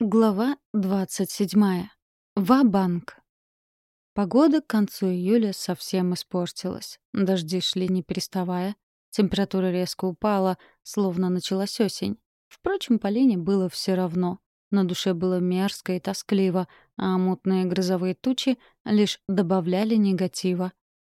Глава 27. Ва-банк. Погода к концу июля совсем испортилась. Дожди шли не переставая. Температура резко упала, словно началась осень. Впрочем, Полине было все равно. На душе было мерзко и тоскливо, а мутные грозовые тучи лишь добавляли негатива.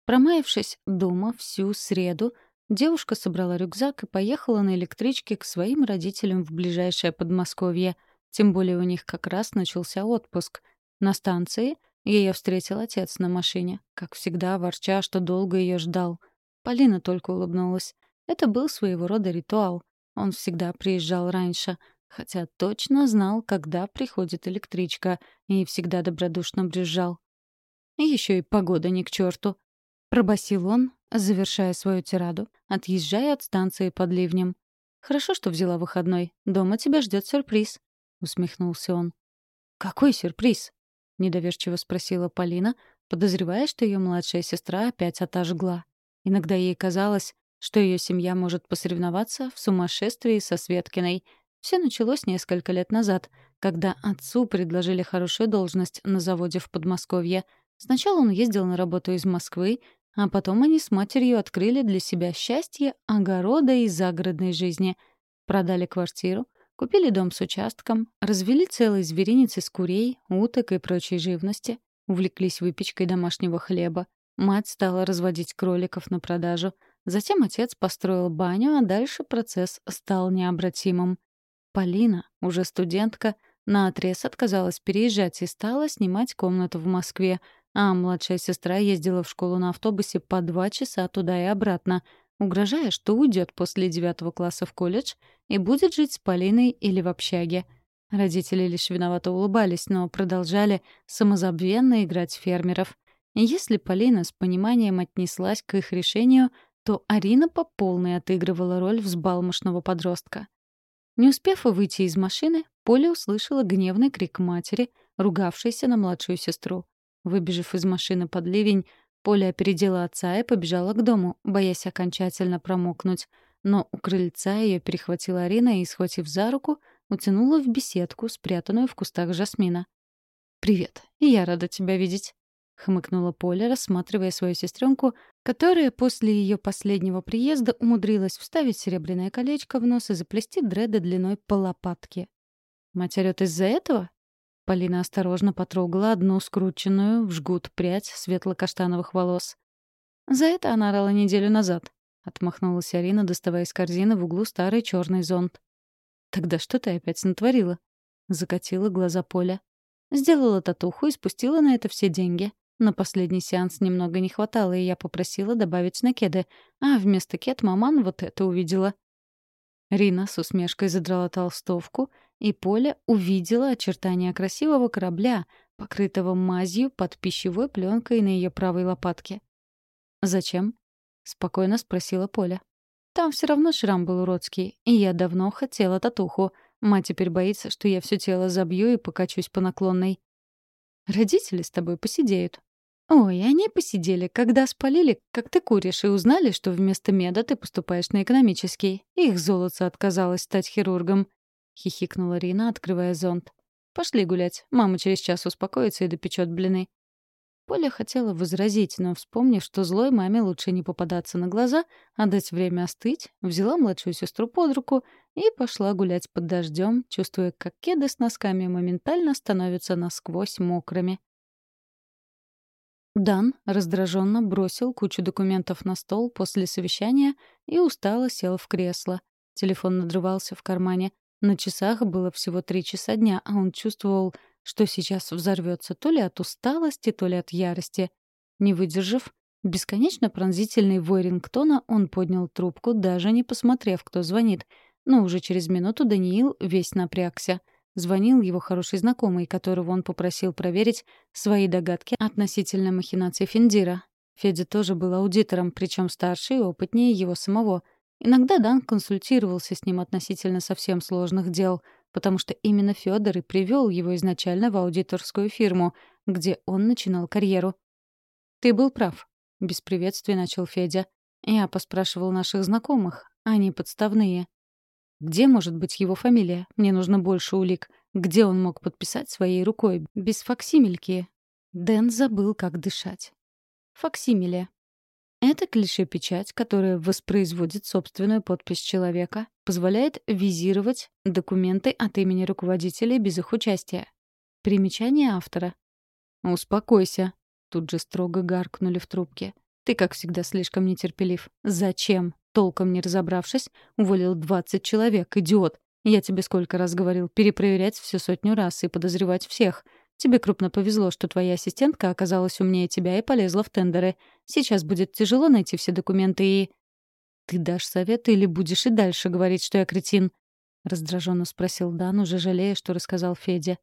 Промаявшись дома всю среду, девушка собрала рюкзак и поехала на электричке к своим родителям в ближайшее Подмосковье — тем более у них как раз начался отпуск. На станции ее встретил отец на машине, как всегда ворча, что долго ее ждал. Полина только улыбнулась. Это был своего рода ритуал. Он всегда приезжал раньше, хотя точно знал, когда приходит электричка, и всегда добродушно брюзжал. Еще и погода ни к черту. Пробасил он, завершая свою тираду, отъезжая от станции под ливнем. «Хорошо, что взяла выходной. Дома тебя ждет сюрприз». — усмехнулся он. «Какой сюрприз?» — недоверчиво спросила Полина, подозревая, что ее младшая сестра опять отожгла. Иногда ей казалось, что ее семья может посоревноваться в сумасшествии со Светкиной. Все началось несколько лет назад, когда отцу предложили хорошую должность на заводе в Подмосковье. Сначала он ездил на работу из Москвы, а потом они с матерью открыли для себя счастье огорода и загородной жизни. Продали квартиру — Купили дом с участком, развели целый зверинец из курей, уток и прочей живности, увлеклись выпечкой домашнего хлеба. Мать стала разводить кроликов на продажу. Затем отец построил баню, а дальше процесс стал необратимым. Полина, уже студентка, наотрез отказалась переезжать и стала снимать комнату в Москве, а младшая сестра ездила в школу на автобусе по два часа туда и обратно — угрожая, что уйдет после девятого класса в колледж и будет жить с Полиной или в общаге. Родители лишь виновато улыбались, но продолжали самозабвенно играть фермеров. Если Полина с пониманием отнеслась к их решению, то Арина по полной отыгрывала роль взбалмошного подростка. Не успев выйти из машины, Поля услышала гневный крик матери, ругавшейся на младшую сестру. Выбежав из машины под ливень, Поля опередила отца и побежала к дому, боясь окончательно промокнуть. Но у крыльца ее перехватила Арина и, схватив за руку, утянула в беседку, спрятанную в кустах жасмина. «Привет, я рада тебя видеть», — хмыкнула Поля, рассматривая свою сестренку, которая после ее последнего приезда умудрилась вставить серебряное колечко в нос и заплести дреды длиной по лопатке. «Мать орёт из-за этого?» Полина осторожно потрогала одну скрученную в жгут прядь светло-каштановых волос. «За это она орала неделю назад», — отмахнулась Арина, доставая из корзины в углу старый черный зонт. «Тогда что ты опять натворила?» — закатила глаза Поля. «Сделала татуху и спустила на это все деньги. На последний сеанс немного не хватало, и я попросила добавить на кеды, а вместо кед маман вот это увидела». Рина с усмешкой задрала толстовку и Поля увидела очертания красивого корабля, покрытого мазью под пищевой пленкой на ее правой лопатке. «Зачем?» — спокойно спросила Поля. «Там все равно шрам был уродский, и я давно хотела татуху. Мать теперь боится, что я все тело забью и покачусь по наклонной. Родители с тобой посидеют». «Ой, они посидели, когда спалили, как ты куришь, и узнали, что вместо меда ты поступаешь на экономический. Их золото отказалось стать хирургом. — хихикнула Рина, открывая зонт. «Пошли гулять. Мама через час успокоится и допечет блины». Поля хотела возразить, но, вспомнив, что злой маме лучше не попадаться на глаза, а дать время остыть, взяла младшую сестру под руку и пошла гулять под дождем, чувствуя, как кеды с носками моментально становятся насквозь мокрыми. Дан раздраженно бросил кучу документов на стол после совещания и устало сел в кресло. Телефон надрывался в кармане. На часах было всего три часа дня, а он чувствовал, что сейчас взорвется то ли от усталости, то ли от ярости. Не выдержав, бесконечно пронзительный вой рингтона, он поднял трубку, даже не посмотрев, кто звонит. Но уже через минуту Даниил весь напрягся. Звонил его хороший знакомый, которого он попросил проверить свои догадки относительно махинаций Финдира. Федя тоже был аудитором, причем старше и опытнее его самого — Иногда Дан консультировался с ним относительно совсем сложных дел, потому что именно Федор и привел его изначально в аудиторскую фирму, где он начинал карьеру. «Ты был прав», — без приветствия начал Федя. «Я поспрашивал наших знакомых. Они подставные». «Где может быть его фамилия? Мне нужно больше улик. Где он мог подписать своей рукой, без факсимильки? Дэн забыл, как дышать. Факсимиле. Это клише-печать, которая воспроизводит собственную подпись человека, позволяет визировать документы от имени руководителей без их участия. Примечание автора. «Успокойся», — тут же строго гаркнули в трубке. «Ты, как всегда, слишком нетерпелив. Зачем, толком не разобравшись, уволил 20 человек, идиот? Я тебе сколько раз говорил, перепроверять все сотню раз и подозревать всех. Тебе крупно повезло, что твоя ассистентка оказалась умнее тебя и полезла в тендеры. Сейчас будет тяжело найти все документы и... «Ты дашь совет или будешь и дальше говорить, что я кретин?» — раздраженно спросил Дан, уже жалея, что рассказал Федя.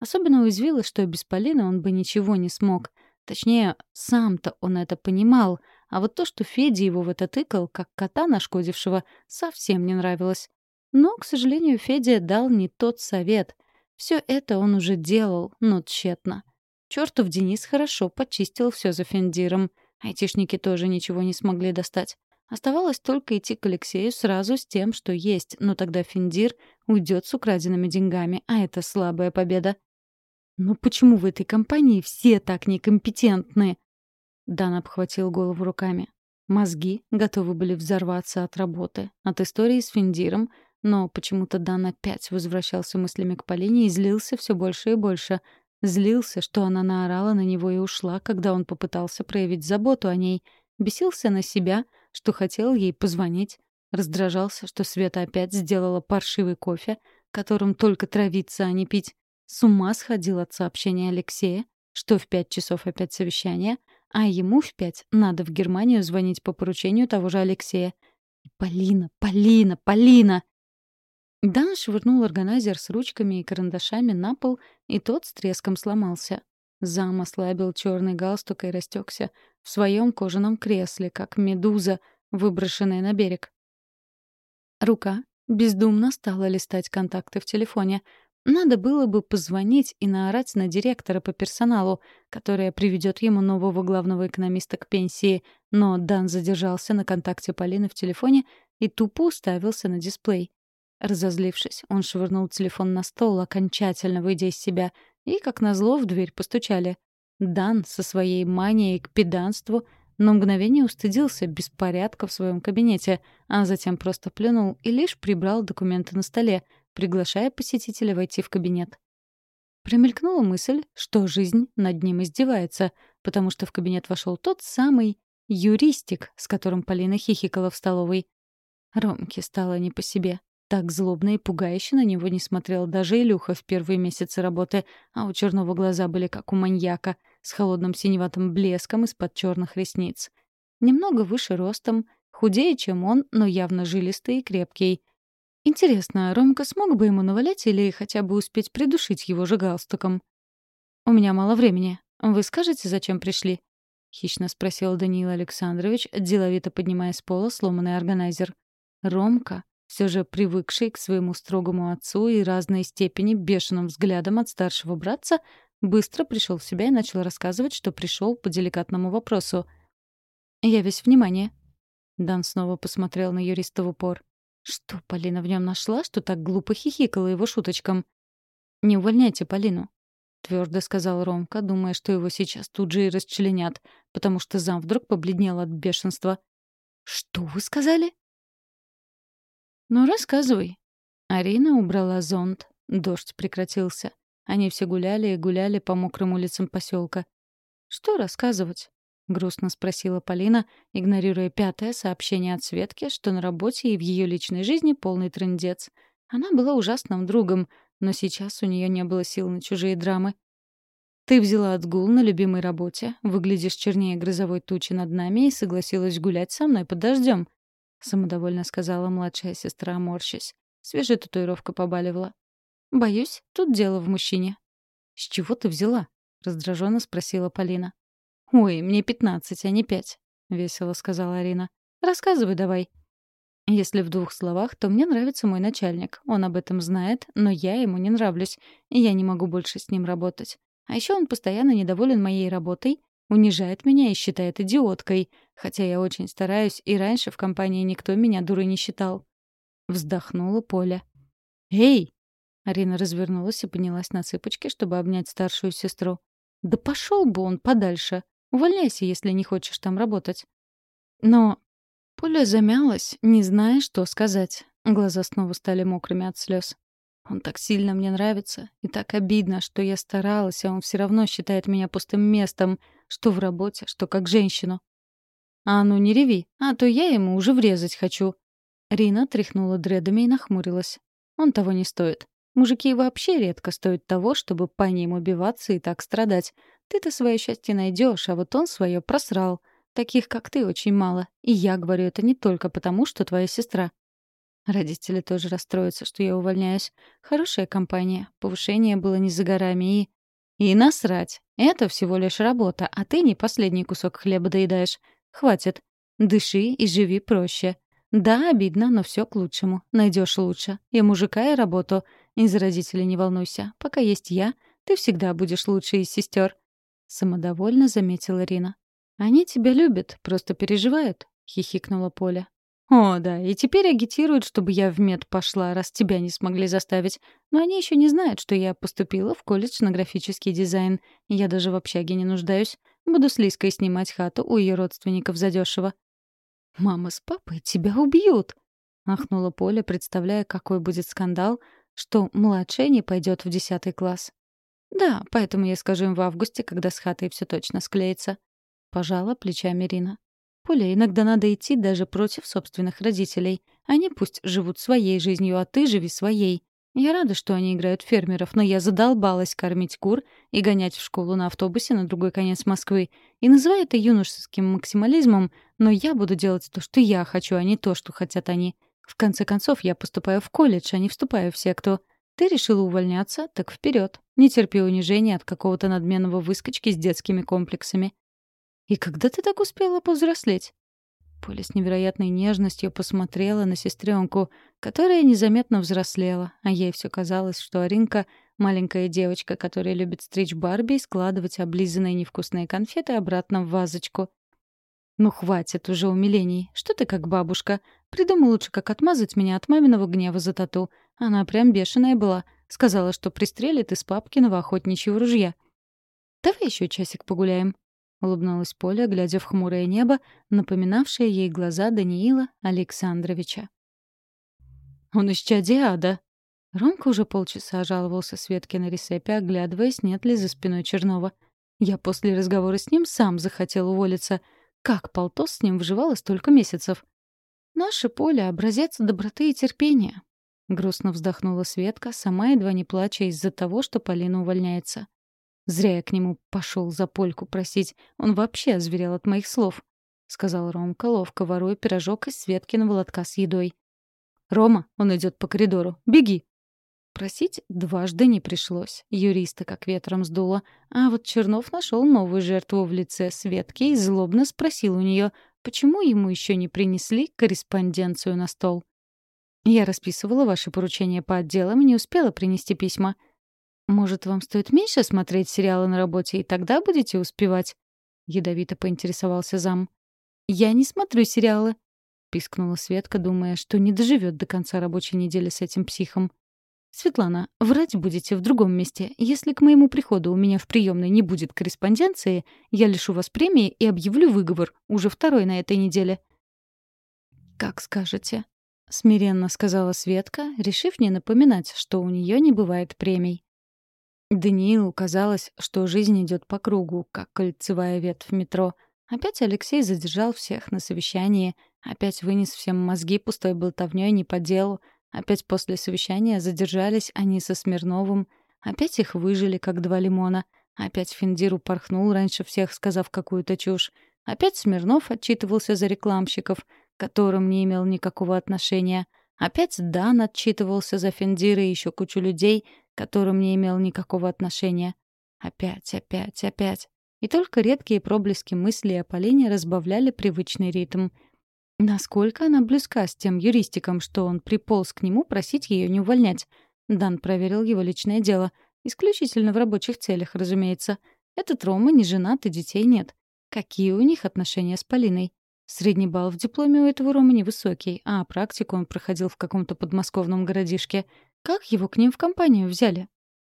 Особенно уязвило, что без Полины он бы ничего не смог. Точнее, сам-то он это понимал, а вот то, что Федя его в это тыкал, как кота нашкодившего, совсем не нравилось. Но, к сожалению, Федя дал не тот совет. Все это он уже делал, но тщетно. Чёртов Денис хорошо почистил все за Фендиром. Айтишники тоже ничего не смогли достать. Оставалось только идти к Алексею сразу с тем, что есть, но тогда Фендир уйдет с украденными деньгами, а это слабая победа. «Ну почему в этой компании все так некомпетентны?» Дан обхватил голову руками. Мозги готовы были взорваться от работы, от истории с Фендиром, но почему-то Дан опять возвращался мыслями к Полине и злился все больше и больше. Злился, что она наорала на него и ушла, когда он попытался проявить заботу о ней. Бесился на себя, что хотел ей позвонить. Раздражался, что Света опять сделала паршивый кофе, которым только травиться, а не пить. С ума сходил от сообщения Алексея, что в пять часов опять совещание, а ему в пять надо в Германию звонить по поручению того же Алексея. Полина, Полина, Полина! Дан швырнул органайзер с ручками и карандашами на пол, и тот с треском сломался. Зам ослабил черный галстук и растекся в своем кожаном кресле, как медуза, выброшенная на берег. Рука бездумно стала листать контакты в телефоне. Надо было бы позвонить и наорать на директора по персоналу, которая приведет ему нового главного экономиста к пенсии, но Дан задержался на контакте Полины в телефоне и тупо уставился на дисплей. Разозлившись, он швырнул телефон на стол, окончательно выйдя из себя, и, как назло, в дверь постучали. Дан со своей манией к педанству на мгновение устыдился беспорядка в своем кабинете, а затем просто плюнул и лишь прибрал документы на столе, приглашая посетителя войти в кабинет. Промелькнула мысль, что жизнь над ним издевается, потому что в кабинет вошел тот самый юристик, с которым Полина хихикала в столовой. Ромке стало не по себе. Так злобно и пугающе на него не смотрел даже Илюха в первые месяцы работы, а у Черного глаза были как у маньяка, с холодным синеватым блеском из-под черных ресниц. Немного выше ростом, худее, чем он, но явно жилистый и крепкий. Интересно, Ромка смог бы ему навалять или хотя бы успеть придушить его же галстуком? «У меня мало времени. Вы скажете, зачем пришли?» — хищно спросил Даниил Александрович, деловито поднимая с пола сломанный органайзер. Ромка все же привыкший к своему строгому отцу и разной степени бешеным взглядом от старшего братца, быстро пришел в себя и начал рассказывать, что пришел по деликатному вопросу. «Я весь внимание». Дан снова посмотрел на юриста в упор. Что Полина в нем нашла, что так глупо хихикала его шуточкам? «Не увольняйте Полину», — твердо сказал Ромка, думая, что его сейчас тут же и расчленят, потому что зам вдруг побледнел от бешенства. «Что вы сказали?» «Ну, рассказывай». Арина убрала зонт. Дождь прекратился. Они все гуляли и гуляли по мокрым улицам поселка. «Что рассказывать?» — грустно спросила Полина, игнорируя пятое сообщение от Светки, что на работе и в ее личной жизни полный трындец. Она была ужасным другом, но сейчас у нее не было сил на чужие драмы. «Ты взяла отгул на любимой работе, выглядишь чернее грозовой тучи над нами и согласилась гулять со мной под дождем. — самодовольно сказала младшая сестра, морщась. Свежая татуировка побаливала. «Боюсь, тут дело в мужчине». «С чего ты взяла?» — раздраженно спросила Полина. «Ой, мне пятнадцать, а не пять», — весело сказала Арина. «Рассказывай давай». Если в двух словах, то мне нравится мой начальник. Он об этом знает, но я ему не нравлюсь, и я не могу больше с ним работать. А еще он постоянно недоволен моей работой унижает меня и считает идиоткой, хотя я очень стараюсь, и раньше в компании никто меня дурой не считал. Вздохнула Поля. «Эй!» Арина развернулась и поднялась на цыпочки, чтобы обнять старшую сестру. «Да пошел бы он подальше! Увольняйся, если не хочешь там работать!» Но Поля замялась, не зная, что сказать. Глаза снова стали мокрыми от слез. Он так сильно мне нравится, и так обидно, что я старалась, а он все равно считает меня пустым местом, что в работе, что как женщину. «А ну не реви, а то я ему уже врезать хочу». Рина тряхнула дредами и нахмурилась. «Он того не стоит. Мужики вообще редко стоят того, чтобы по ним убиваться и так страдать. Ты-то свое счастье найдешь, а вот он свое просрал. Таких, как ты, очень мало. И я говорю это не только потому, что твоя сестра. Родители тоже расстроятся, что я увольняюсь. Хорошая компания. Повышение было не за горами и... И насрать. Это всего лишь работа, а ты не последний кусок хлеба доедаешь. Хватит. Дыши и живи проще. Да, обидно, но все к лучшему. Найдешь лучше. И мужика, и работу. Из родителей не волнуйся. Пока есть я, ты всегда будешь лучше из сестер. Самодовольно заметила Рина. Они тебя любят, просто переживают, хихикнула Поля. О, да, и теперь агитируют, чтобы я в мед пошла, раз тебя не смогли заставить. Но они еще не знают, что я поступила в колледж на графический дизайн. Я даже в общаге не нуждаюсь. Буду с Лиской снимать хату у ее родственников задешево. «Мама с папой тебя убьют!» — ахнула Поля, представляя, какой будет скандал, что младшая не пойдет в десятый класс. «Да, поэтому я скажу им в августе, когда с хатой все точно склеится». Пожала плечами Рина. Поля, иногда надо идти даже против собственных родителей. Они пусть живут своей жизнью, а ты живи своей. Я рада, что они играют фермеров, но я задолбалась кормить кур и гонять в школу на автобусе на другой конец Москвы. И называю это юношеским максимализмом, но я буду делать то, что я хочу, а не то, что хотят они. В конце концов, я поступаю в колледж, а не вступаю в секту. Ты решила увольняться, так вперед. Не терпи унижения от какого-то надменного выскочки с детскими комплексами. И когда ты так успела повзрослеть?» Поля с невероятной нежностью посмотрела на сестренку, которая незаметно взрослела, а ей все казалось, что Аринка — маленькая девочка, которая любит стричь Барби и складывать облизанные невкусные конфеты обратно в вазочку. «Ну хватит уже умилений. Что ты как бабушка? Придумай лучше, как отмазать меня от маминого гнева за тату. Она прям бешеная была. Сказала, что пристрелит из папкиного охотничьего ружья. Давай еще часик погуляем», — улыбнулась Поля, глядя в хмурое небо, напоминавшее ей глаза Даниила Александровича. «Он из Чадиада!» Ромка уже полчаса жаловался Светке на ресепе, оглядываясь, нет ли за спиной Чернова. «Я после разговора с ним сам захотел уволиться. Как полтос с ним вживало столько месяцев?» «Наше поле — образец доброты и терпения», — грустно вздохнула Светка, сама едва не плача из-за того, что Полина увольняется. Зря я к нему пошел за польку просить. Он вообще озверел от моих слов», — сказал Ромка, ловко воруя пирожок из Светкиного лотка с едой. «Рома, он идет по коридору. Беги!» Просить дважды не пришлось. Юриста как ветром сдуло. А вот Чернов нашел новую жертву в лице Светки и злобно спросил у нее, почему ему еще не принесли корреспонденцию на стол. «Я расписывала ваши поручения по отделам и не успела принести письма», «Может, вам стоит меньше смотреть сериалы на работе, и тогда будете успевать?» — ядовито поинтересовался зам. «Я не смотрю сериалы», — пискнула Светка, думая, что не доживет до конца рабочей недели с этим психом. «Светлана, врать будете в другом месте. Если к моему приходу у меня в приемной не будет корреспонденции, я лишу вас премии и объявлю выговор, уже второй на этой неделе». «Как скажете», — смиренно сказала Светка, решив не напоминать, что у нее не бывает премий. Даниилу казалось, что жизнь идет по кругу, как кольцевая ветвь метро. Опять Алексей задержал всех на совещании, опять вынес всем мозги пустой болтовнёй не по делу, опять после совещания задержались они со Смирновым, опять их выжили, как два лимона, опять Финдир упорхнул раньше всех, сказав какую-то чушь, опять Смирнов отчитывался за рекламщиков, к которым не имел никакого отношения — Опять Дан отчитывался за Финдира и еще кучу людей, которым не имел никакого отношения. Опять, опять, опять. И только редкие проблески мысли о Полине разбавляли привычный ритм. Насколько она близка с тем юристиком, что он приполз к нему просить ее не увольнять. Дан проверил его личное дело. Исключительно в рабочих целях, разумеется. Этот Рома не женат и детей нет. Какие у них отношения с Полиной? Средний балл в дипломе у этого Ромы невысокий, а практику он проходил в каком-то подмосковном городишке. Как его к ним в компанию взяли?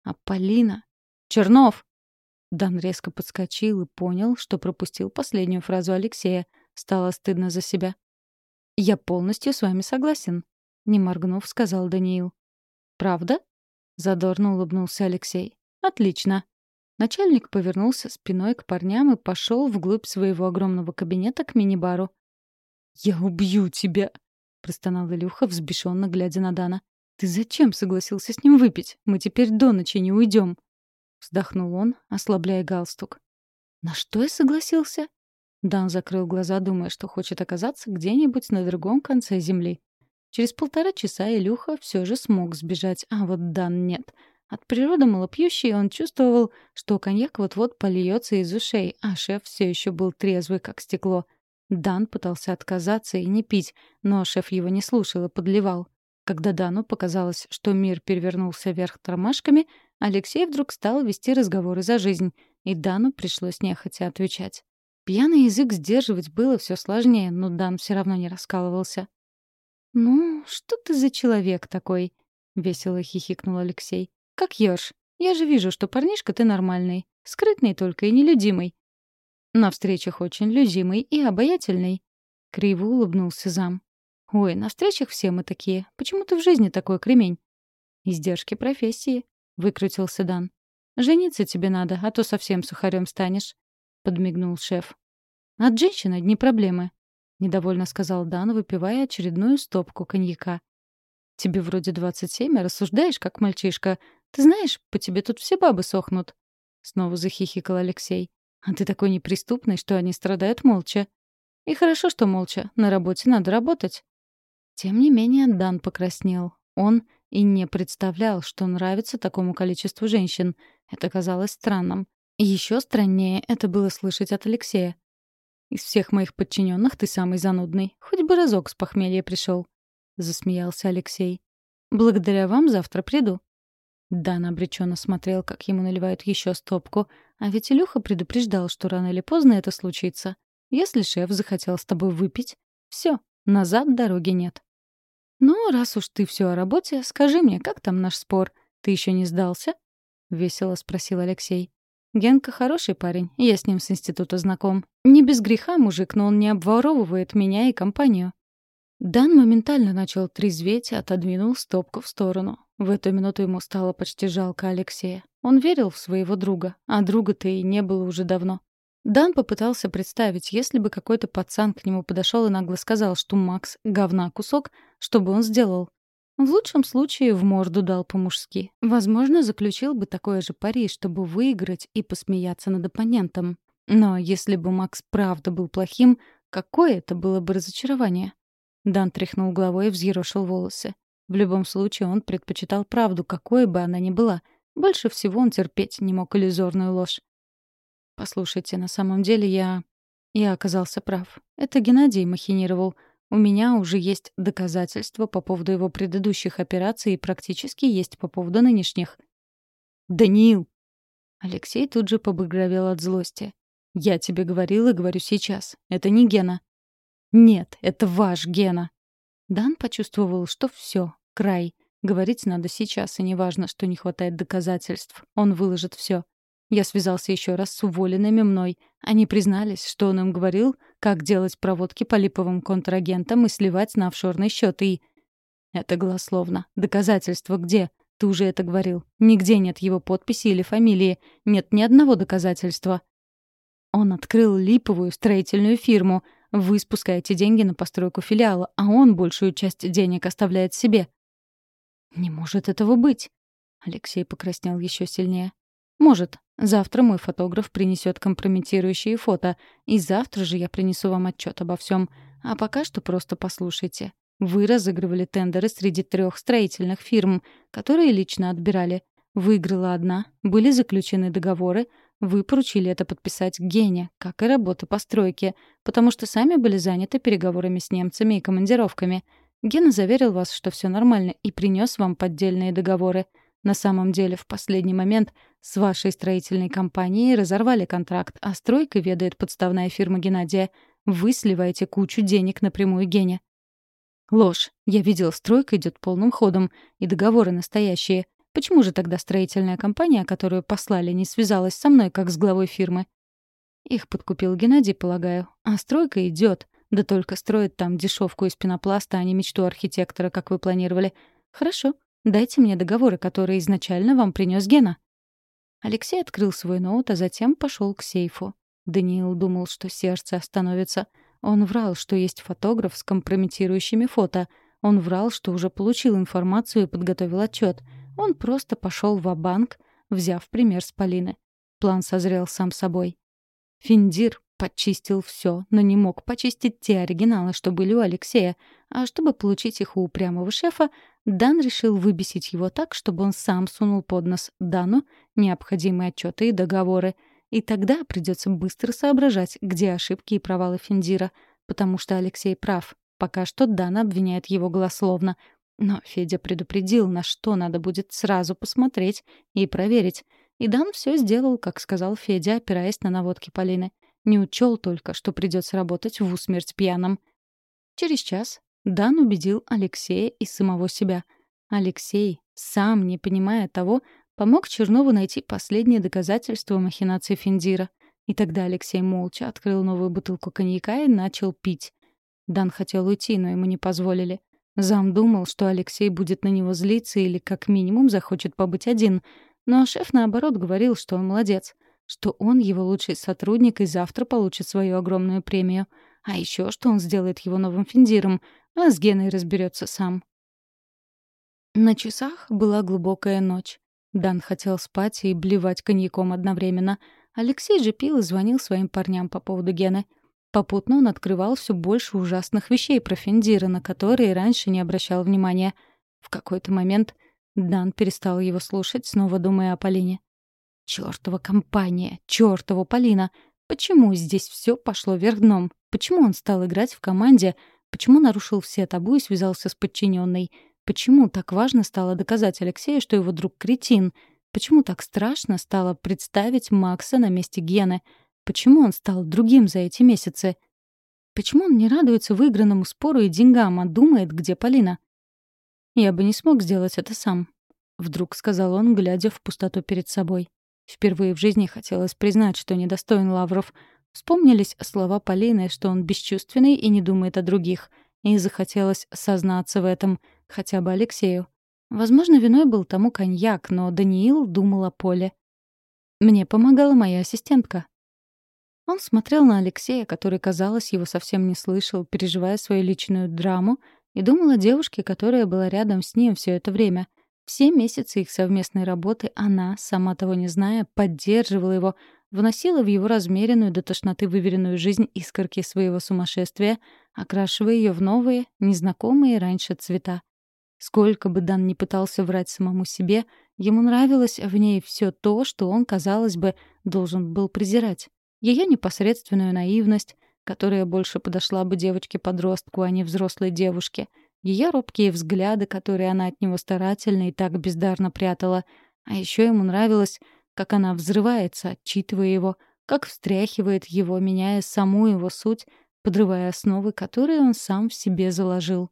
А Полина? Чернов! Дан резко подскочил и понял, что пропустил последнюю фразу Алексея. Стало стыдно за себя. «Я полностью с вами согласен», — не моргнув, сказал Даниил. «Правда?» — задорно улыбнулся Алексей. «Отлично». Начальник повернулся спиной к парням и пошел вглубь своего огромного кабинета к мини-бару. «Я убью тебя!» — простонал Илюха, взбешенно глядя на Дана. «Ты зачем согласился с ним выпить? Мы теперь до ночи не уйдем!» Вздохнул он, ослабляя галстук. «На что я согласился?» Дан закрыл глаза, думая, что хочет оказаться где-нибудь на другом конце земли. Через полтора часа Илюха все же смог сбежать, а вот Дан нет. От природы малопьющий он чувствовал, что коньяк вот-вот польется из ушей, а шеф все еще был трезвый, как стекло. Дан пытался отказаться и не пить, но шеф его не слушал и подливал. Когда Дану показалось, что мир перевернулся вверх тормашками, Алексей вдруг стал вести разговоры за жизнь, и Дану пришлось нехотя отвечать. Пьяный язык сдерживать было все сложнее, но Дан все равно не раскалывался. «Ну, что ты за человек такой?» — весело хихикнул Алексей. «Как ешь? Я же вижу, что парнишка ты нормальный. Скрытный только и нелюдимый. На встречах очень людимый и обаятельный». Криво улыбнулся зам. «Ой, на встречах все мы такие. Почему ты в жизни такой кремень?» «Издержки профессии», — выкрутился Дан. «Жениться тебе надо, а то совсем сухарем станешь», — подмигнул шеф. «От женщин одни проблемы», — недовольно сказал Дан, выпивая очередную стопку коньяка. «Тебе вроде двадцать семь, а рассуждаешь, как мальчишка. Ты знаешь, по тебе тут все бабы сохнут». Снова захихикал Алексей. «А ты такой неприступный, что они страдают молча». «И хорошо, что молча. На работе надо работать». Тем не менее, Дан покраснел. Он и не представлял, что нравится такому количеству женщин. Это казалось странным. Еще страннее это было слышать от Алексея. «Из всех моих подчиненных ты самый занудный. Хоть бы разок с похмелья пришел», — засмеялся Алексей. «Благодаря вам завтра приду». Дан обреченно смотрел, как ему наливают еще стопку, а ведь Илюха предупреждал, что рано или поздно это случится. Если шеф захотел с тобой выпить, все, назад дороги нет. «Ну, раз уж ты все о работе, скажи мне, как там наш спор? Ты еще не сдался?» — весело спросил Алексей. «Генка хороший парень, я с ним с института знаком. Не без греха мужик, но он не обворовывает меня и компанию». Дан моментально начал трезветь и отодвинул стопку в сторону. В эту минуту ему стало почти жалко Алексея. Он верил в своего друга, а друга-то и не было уже давно. Дан попытался представить, если бы какой-то пацан к нему подошел и нагло сказал, что Макс — говна кусок, что бы он сделал? В лучшем случае в морду дал по-мужски. Возможно, заключил бы такое же пари, чтобы выиграть и посмеяться над оппонентом. Но если бы Макс правда был плохим, какое это было бы разочарование? Дан тряхнул головой и взъерошил волосы. В любом случае он предпочитал правду, какой бы она ни была. Больше всего он терпеть не мог иллюзорную ложь. Послушайте, на самом деле я... Я оказался прав. Это Геннадий махинировал. У меня уже есть доказательства по поводу его предыдущих операций и практически есть по поводу нынешних. «Даниил!» Алексей тут же побагровел от злости. «Я тебе говорил и говорю сейчас. Это не Гена». «Нет, это ваш Гена». Дан почувствовал, что все, край. Говорить надо сейчас, и неважно, что не хватает доказательств. Он выложит все. Я связался еще раз с уволенными мной. Они признались, что он им говорил, как делать проводки по липовым контрагентам и сливать на офшорный счет, и... Это голословно. Доказательства где? Ты уже это говорил. Нигде нет его подписи или фамилии. Нет ни одного доказательства. Он открыл липовую строительную фирму. Вы спускаете деньги на постройку филиала, а он большую часть денег оставляет себе. «Не может этого быть!» Алексей покраснел еще сильнее. «Может. Завтра мой фотограф принесет компрометирующие фото, и завтра же я принесу вам отчет обо всем. А пока что просто послушайте. Вы разыгрывали тендеры среди трех строительных фирм, которые лично отбирали. Выиграла одна, были заключены договоры, вы поручили это подписать Гене, как и работа по стройке, потому что сами были заняты переговорами с немцами и командировками. Гена заверил вас, что все нормально, и принес вам поддельные договоры — на самом деле, в последний момент с вашей строительной компанией разорвали контракт, а стройкой ведает подставная фирма Геннадия. Вы сливаете кучу денег напрямую Гене. Ложь. Я видел, стройка идет полным ходом, и договоры настоящие. Почему же тогда строительная компания, которую послали, не связалась со мной, как с главой фирмы? Их подкупил Геннадий, полагаю. А стройка идет. Да только строит там дешевку из пенопласта, а не мечту архитектора, как вы планировали. Хорошо. Дайте мне договоры, которые изначально вам принес Гена. Алексей открыл свой ноут, а затем пошел к сейфу. Даниил думал, что сердце остановится. Он врал, что есть фотограф с компрометирующими фото. Он врал, что уже получил информацию и подготовил отчет. Он просто пошел в банк взяв пример с Полины. План созрел сам собой. Финдир почистил все, но не мог почистить те оригиналы, что были у Алексея. А чтобы получить их у упрямого шефа, Дан решил выбесить его так, чтобы он сам сунул под нос Дану необходимые отчеты и договоры. И тогда придется быстро соображать, где ошибки и провалы Финдира, потому что Алексей прав. Пока что Дан обвиняет его голословно. Но Федя предупредил, на что надо будет сразу посмотреть и проверить. И Дан все сделал, как сказал Федя, опираясь на наводки Полины. Не учел только, что придется работать в усмерть пьяным. Через час Дан убедил Алексея и самого себя. Алексей, сам не понимая того, помог Чернову найти последние доказательства махинации Финдира. И тогда Алексей молча открыл новую бутылку коньяка и начал пить. Дан хотел уйти, но ему не позволили. Зам думал, что Алексей будет на него злиться или как минимум захочет побыть один — но шеф, наоборот, говорил, что он молодец, что он его лучший сотрудник и завтра получит свою огромную премию. А еще, что он сделает его новым финдиром, а с Геной разберется сам. На часах была глубокая ночь. Дан хотел спать и блевать коньяком одновременно. Алексей же пил и звонил своим парням по поводу Гены. Попутно он открывал все больше ужасных вещей про Финдира, на которые раньше не обращал внимания. В какой-то момент Дан перестал его слушать, снова думая о Полине. Чёртова компания, чёртова Полина. Почему здесь все пошло вверх дном? Почему он стал играть в команде? Почему нарушил все табу и связался с подчиненной? Почему так важно стало доказать Алексею, что его друг кретин? Почему так страшно стало представить Макса на месте Гены? Почему он стал другим за эти месяцы? Почему он не радуется выигранному спору и деньгам, а думает, где Полина? «Я бы не смог сделать это сам», — вдруг сказал он, глядя в пустоту перед собой. Впервые в жизни хотелось признать, что недостоин Лавров. Вспомнились слова Полины, что он бесчувственный и не думает о других. И захотелось сознаться в этом, хотя бы Алексею. Возможно, виной был тому коньяк, но Даниил думал о Поле. «Мне помогала моя ассистентка», он смотрел на Алексея, который, казалось, его совсем не слышал, переживая свою личную драму, и думал о девушке, которая была рядом с ним все это время. Все месяцы их совместной работы она, сама того не зная, поддерживала его, вносила в его размеренную до тошноты выверенную жизнь искорки своего сумасшествия, окрашивая ее в новые, незнакомые раньше цвета. Сколько бы Дан ни пытался врать самому себе, ему нравилось в ней все то, что он, казалось бы, должен был презирать. Ее непосредственную наивность, которая больше подошла бы девочке-подростку, а не взрослой девушке. Ее робкие взгляды, которые она от него старательно и так бездарно прятала. А еще ему нравилось, как она взрывается, отчитывая его, как встряхивает его, меняя саму его суть, подрывая основы, которые он сам в себе заложил.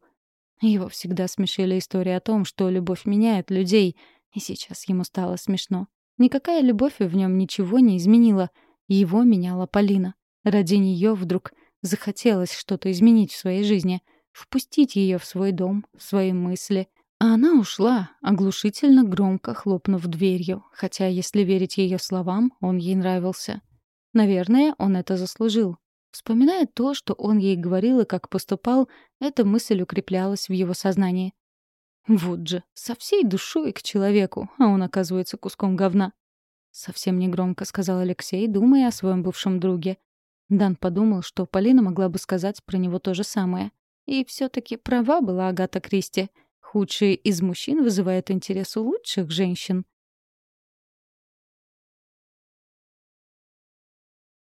Его всегда смешили истории о том, что любовь меняет людей, и сейчас ему стало смешно. Никакая любовь в нем ничего не изменила. Его меняла Полина. Ради нее вдруг захотелось что-то изменить в своей жизни, впустить ее в свой дом, в свои мысли. А она ушла, оглушительно громко хлопнув дверью, хотя, если верить ее словам, он ей нравился. Наверное, он это заслужил. Вспоминая то, что он ей говорил и как поступал, эта мысль укреплялась в его сознании. Вот же, со всей душой к человеку, а он оказывается куском говна. Совсем негромко сказал Алексей, думая о своем бывшем друге. Дан подумал, что Полина могла бы сказать про него то же самое. И все таки права была Агата Кристи. Худшие из мужчин вызывают интерес у лучших женщин.